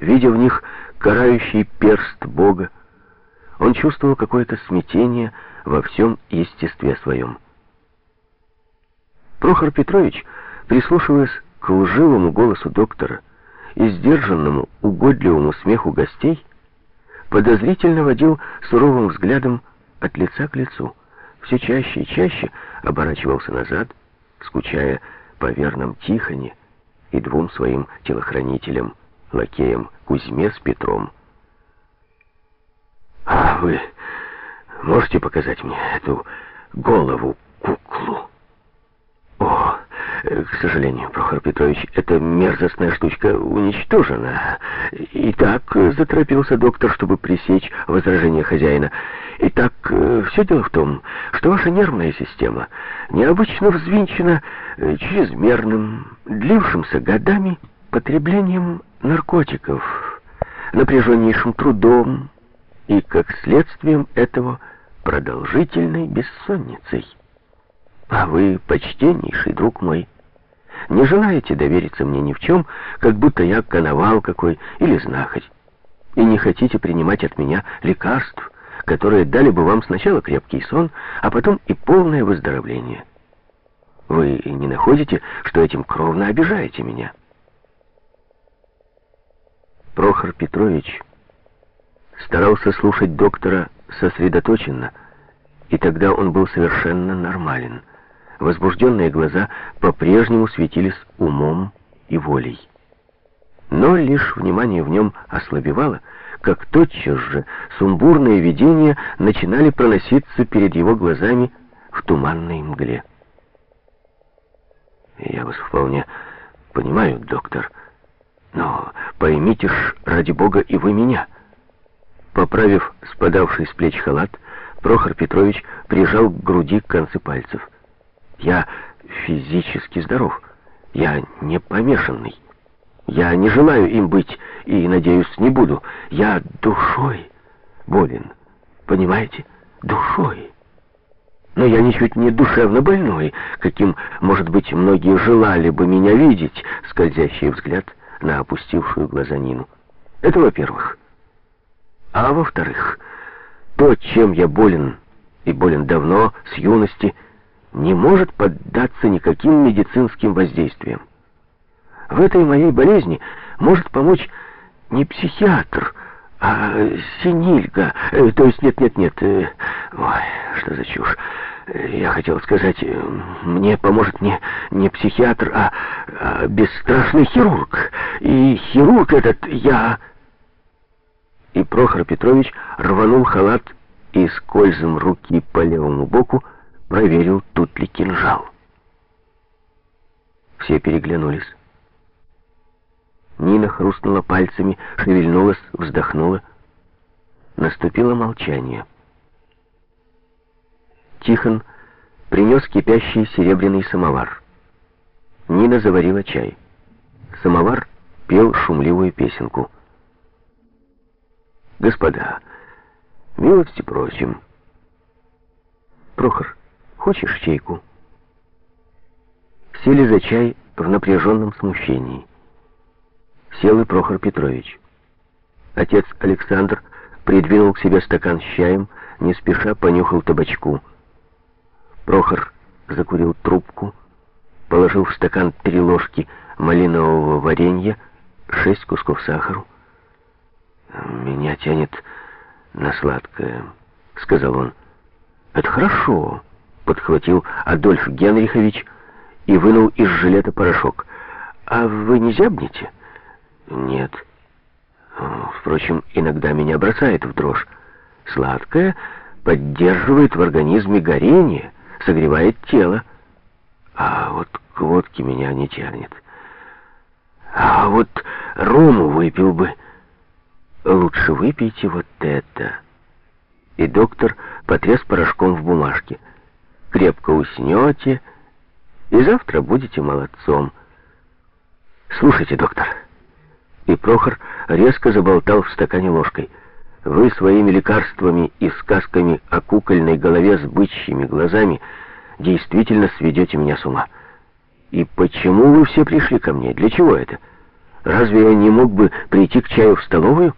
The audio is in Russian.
видя в них карающий перст Бога, он чувствовал какое-то смятение во всем естестве своем. Прохор Петрович, прислушиваясь к лживому голосу доктора и сдержанному, угодливому смеху гостей, подозрительно водил суровым взглядом от лица к лицу, все чаще и чаще оборачивался назад, скучая по верном Тихоне и двум своим телохранителям, лакеям Кузьме с Петром. «А вы можете показать мне эту голову-куклу?» «О, к сожалению, Прохор Петрович, эта мерзостная штучка уничтожена. Итак, заторопился доктор, чтобы пресечь возражение хозяина. Итак, все дело в том, что ваша нервная система необычно взвинчена чрезмерным, длившимся годами потреблением наркотиков, напряженнейшим трудом и, как следствием этого, продолжительной бессонницей. А вы, почтеннейший друг мой, не желаете довериться мне ни в чем, как будто я коновал какой или знахарь, и не хотите принимать от меня лекарств, которые дали бы вам сначала крепкий сон, а потом и полное выздоровление. Вы не находите, что этим кровно обижаете меня?» Прохор Петрович старался слушать доктора сосредоточенно, и тогда он был совершенно нормален. Возбужденные глаза по-прежнему светились умом и волей. Но лишь внимание в нем ослабевало, как тотчас же сумбурные видения начинали проноситься перед его глазами в туманной мгле. «Я вас вполне понимаю, доктор», но поймите ж, ради бога, и вы меня. Поправив спадавший с плеч халат, Прохор Петрович прижал к груди концы пальцев. Я физически здоров. Я не помешанный. Я не желаю им быть и, надеюсь, не буду. Я душой болен. Понимаете? Душой. Но я ничуть не душевно больной, каким, может быть, многие желали бы меня видеть, скользящий взгляд — на опустившую глаза Нину. Это во-первых. А во-вторых, то, чем я болен, и болен давно, с юности, не может поддаться никаким медицинским воздействиям. В этой моей болезни может помочь не психиатр, а синильга. Э, то есть нет-нет-нет. Э, ой, что за чушь. Я хотел сказать, мне поможет не, не психиатр, а, а бесстрашный хирург. И хирург этот я... И Прохор Петрович рванул халат и скользом руки по левому боку проверил, тут ли кинжал. Все переглянулись. Нина хрустнула пальцами, шевельнулась, вздохнула. Наступило молчание. Тихон принес кипящий серебряный самовар. Нина заварила чай. Самовар пел шумливую песенку. «Господа, милости просим». «Прохор, хочешь чайку?» Сели за чай в напряженном смущении. Сел и Прохор Петрович. Отец Александр придвинул к себе стакан с чаем, не спеша понюхал табачку. Прохор закурил трубку, положил в стакан три ложки малинового варенья, шесть кусков сахару. «Меня тянет на сладкое», — сказал он. «Это хорошо», — подхватил Адольф Генрихович и вынул из жилета порошок. «А вы не зябнете?» «Нет». Впрочем, иногда меня бросает в дрожь. Сладкое поддерживает в организме горение, согревает тело. А вот к водке меня не тянет. А вот рому выпил бы. Лучше выпейте вот это. И доктор потряс порошком в бумажке. Крепко уснете, и завтра будете молодцом. Слушайте, доктор. И Прохор резко заболтал в стакане ложкой. Вы своими лекарствами и сказками о кукольной голове с бычьими глазами действительно сведете меня с ума. И почему вы все пришли ко мне? Для чего это? Разве я не мог бы прийти к чаю в столовую?»